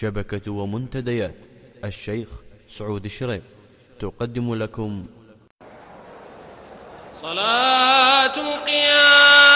شبكة ومنتديات. الشيخ سعود الشريف. تقدم لكم. صلاة القيام.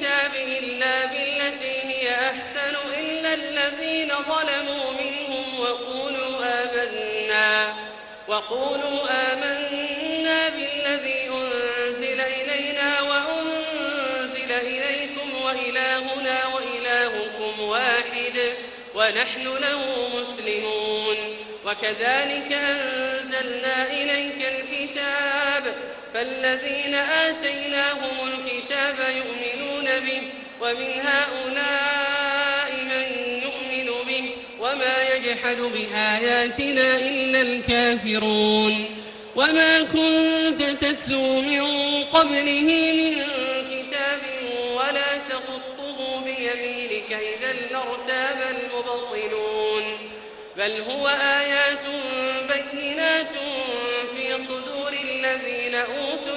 الكتاب إلا بالتي هي أحسن إلا الذين ظلموا منهم وقولوا آمنا وقولوا آمنا بالذي أنزل إلينا وأنزل إليكم وإلهنا وإلهكم واحد ونحن له مسلمون. وكذلك أنزلنا إليك الكتاب فالذين آتيناهم الكتاب يؤمنون به ومن هؤلاء من يؤمن به وما يجحد بآياتنا إلا الكافرون وما كنت تتلو من قبله من كتاب ولا تخطه بيمينك إذا لارتاب المبطلون بل هو آيات بينات في صدور الذين أوتوا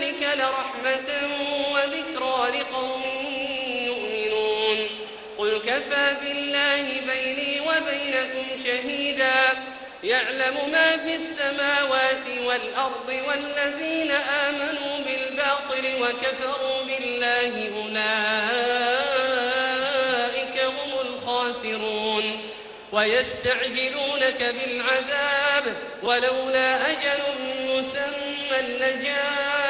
ذلك لرحمة وذكرى لقوم يؤمنون. قل كفى بالله بيني وبينكم شهيدا. يعلم ما في السماوات والأرض والذين آمنوا بالباطل وكفروا بالله أولئك هم الخاسرون. ويستعجلونك بالعذاب ولولا أجل مسمى لجاءهم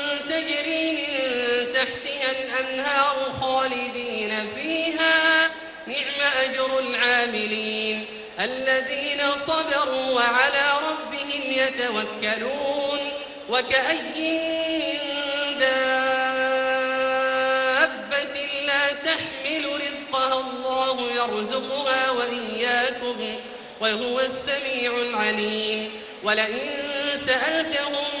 تجري من تحتها الأنهار خالدين فيها. نعم أجر العاملين الذين صبروا وعلى ربهم يتوكلون. وكأي من دابة لا تحمل رزقها الله يرزقها وإياكم وهو السميع العليم. ولئن سألتهم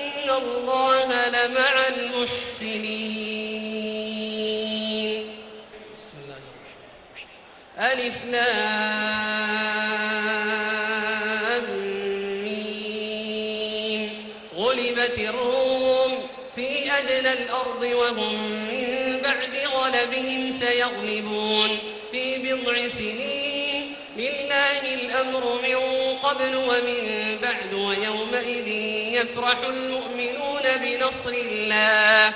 الله لمع المحسنين. ألف ميم. غلبت الروم في أدنى الأرض وهم من بعد غلبهم سيغلبون. في بضع سنين لله الأمر من قبل ومن بعد ويومئذ يفرح المؤمنون بنصر الله.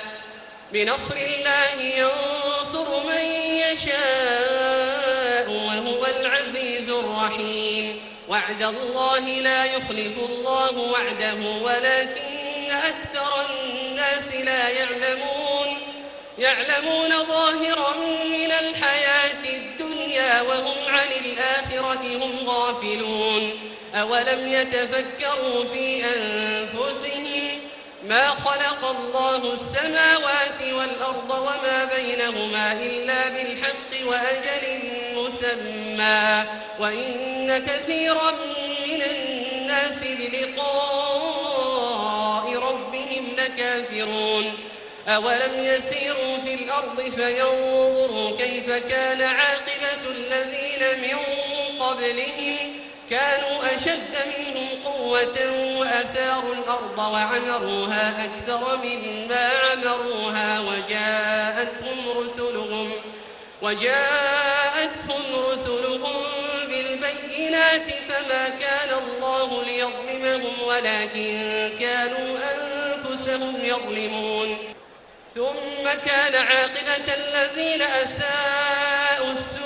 بنصر الله ينصر من يشاء وهو العزيز الرحيم. وعد الله لا يخلف الله وعده ولكن أكثر الناس لا يعلمون. يعلمون ظاهرا من الحياة الدنيا وهم عن الآخرة هم غافلون أولم يتفكروا في أنفسهم ما خلق الله السماوات والأرض وما بينهما إلا بالحق وأجل مسمى وإن كثيرا من الناس بلقاء ربهم لكافرون أولم يسيروا في الأرض فينظروا كيف كان عاقبة الذين من قبلهم كانوا أشد منهم قوة وأثاروا الأرض وعمروها أكثر مما عمروها وجاءتهم رسلهم وجاءتهم رسلهم بالبينات فما كان الله ليظلمهم ولكن كانوا أنفسهم يظلمون ثم كان عاقبة الذين أساءوا السوء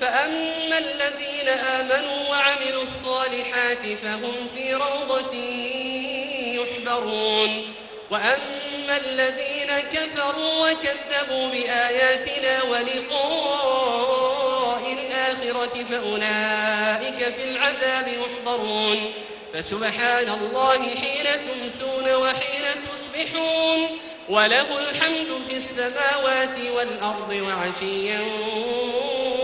فأما الذين آمنوا وعملوا الصالحات فهم في روضة يحبرون. وأما الذين كفروا وكذبوا بآياتنا ولقاء الآخرة فأولئك في العذاب محضرون فسبحان الله حين تمسون وحين تصبحون. وله الحمد في السماوات والأرض وعشيا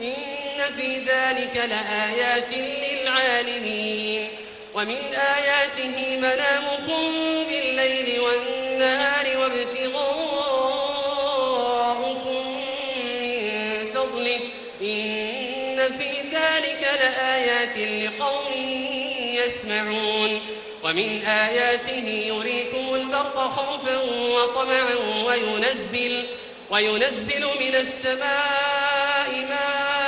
إن في ذلك لآيات للعالمين. ومن آياته منامكم بالليل والنهار وابتغاؤكم من فضله. إن في ذلك لآيات لقوم يسمعون. ومن آياته يريكم البرق خوفا وطمعا وينزل وينزل من السماء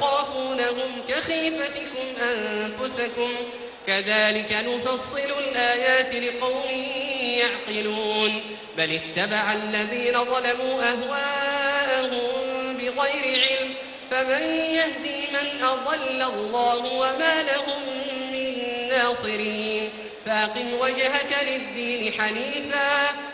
تخافونهم كخيفتكم أنفسكم. كذلك نفصل الآيات لقوم يعقلون. بل اتبع الذين ظلموا أهواءهم بغير علم. فمن يهدي من أضل الله وما لهم من ناصرين. فأقم وجهك للدين حنيفا.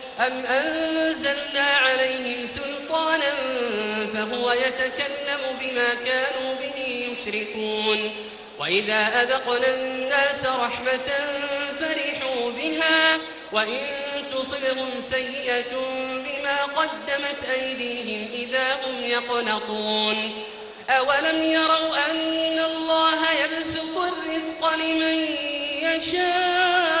أم أنزلنا عليهم سلطانا فهو يتكلم بما كانوا به يشركون وإذا أذقنا الناس رحمة فرحوا بها وإن تصبهم سيئة بما قدمت أيديهم إذا هم يقنطون أولم يروا أن الله يبسط الرزق لمن يشاء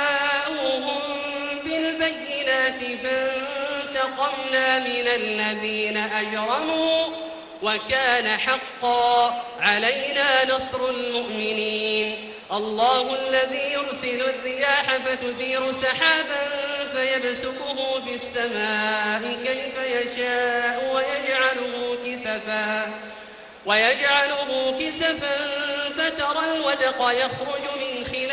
بالبينات فانتقمنا من الذين أجرموا وكان حقا علينا نصر المؤمنين. الله الذي يرسل الرياح فتثير سحابا فيبسكه في السماء كيف يشاء ويجعله كسفا ويجعله كسفا فترى الودق يخرج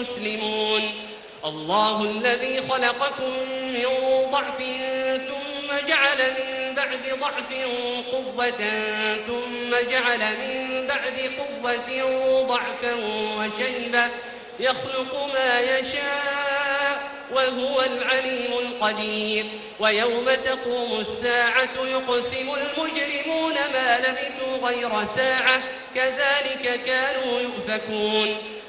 مسلمون الله الذي خلقكم من ضعف ثم جعل من بعد ضعف قوة ثم جعل من بعد قوة ضعفا وشيبا يخلق ما يشاء وهو العليم القدير. ويوم تقوم الساعة يقسم المجرمون ما لبثوا غير ساعة. كذلك كانوا يؤفكون.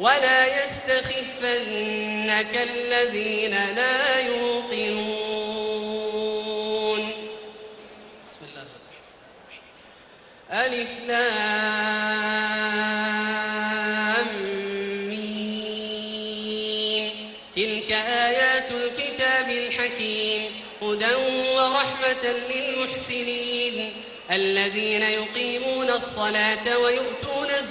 ولا يستخفنك الذين لا يوقنون. بسم الله الرحمن ألف لام ميم. تلك آيات الكتاب الحكيم. هدى ورحمة للمحسنين. الذين يقيمون الصلاة ويؤتون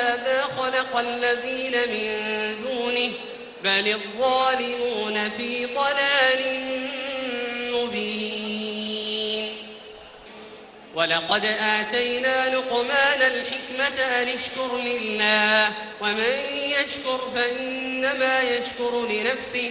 ماذا خلق الذين من دونه بل الظالمون في ضلال مبين. ولقد آتينا لقمان الحكمة أن اشكر لله ومن يشكر فإنما يشكر لنفسه.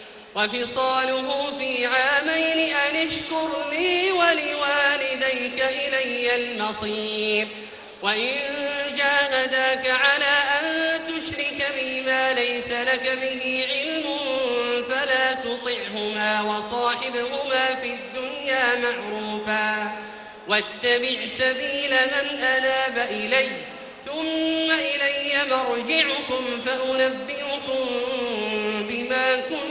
وفصاله في عامين أن اشكر لي ولوالديك إلي المصير. وإن جاهداك على أن تشرك بي ما ليس لك به علم فلا تطعهما وصاحبهما في الدنيا معروفا. واتبع سبيل من أناب إلي ثم إلي مرجعكم فأنبئكم بما كنتم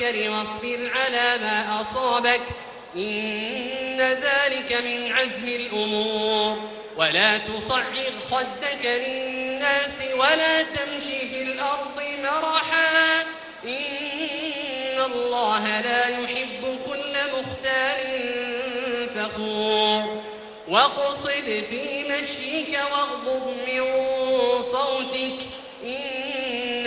واصبر على ما أصابك إن ذلك من عزم الأمور. ولا تصعر خدك للناس ولا تمشي في الأرض مرحا. إن الله لا يحب كل مختال فخور. واقصد في مشيك واغضب من صوتك. إن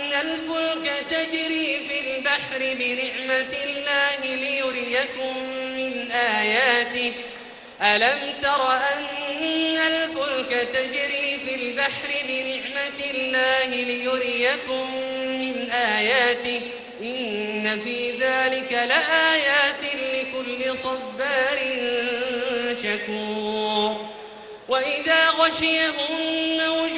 الفلك تجري في البحر بنعمة الله ليريكم من آياته. ألم تر أن الفلك تجري في البحر بنعمة الله ليريكم من آياته؟ إن في ذلك لآيات لكل صبار شكور. وإذا غشيهم موج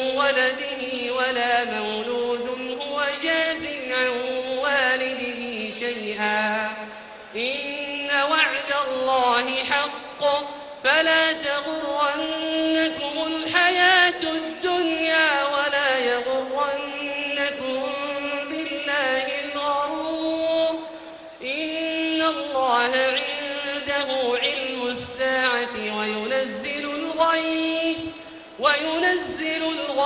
ولده ولا مولود هو جاز عن والده شيئا. إن وعد الله حق فلا تغرنكم